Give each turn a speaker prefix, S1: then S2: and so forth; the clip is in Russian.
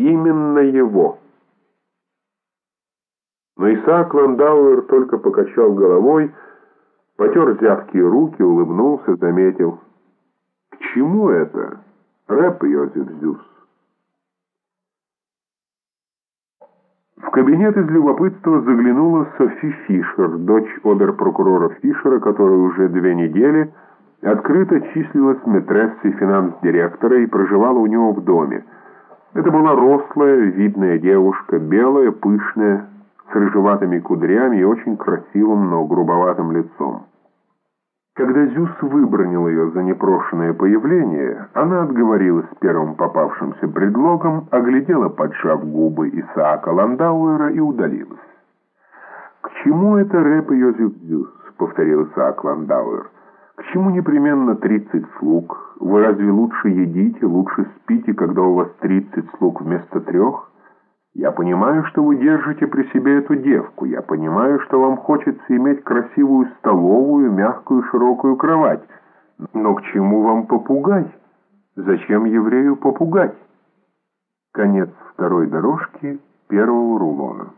S1: именно его. Но Исаак Ландауэр только покачал головой, потер зябкие руки, улыбнулся, заметил. «К чему это, рэп Йозеф Зюс?» В кабинет из любопытства заглянула Софи Фишер, дочь обер-прокурора Фишера, которая уже две недели открыто числилась метрессой финанс-директора и проживала у него в доме. Это была рослая, видная девушка, белая, пышная, с рыжеватыми кудрями и очень красивым, но грубоватым лицом. Когда Зюс выбронил ее за непрошенное появление, она отговорилась первым попавшимся предлогом, оглядела, поджав губы Исаака Ландауэра и удалилась. «К чему это рэп Йозеф Зюс?» — повторил Исаак Ландауэр. «К чему непременно тридцать слуг? Вы разве лучше едите, лучше спите, когда у вас тридцать слуг вместо трех?» Я понимаю, что вы держите при себе эту девку. Я понимаю, что вам хочется иметь красивую столовую, мягкую широкую кровать. Но к чему вам попугай? Зачем еврею попугать? Конец второй дорожки первого рулона.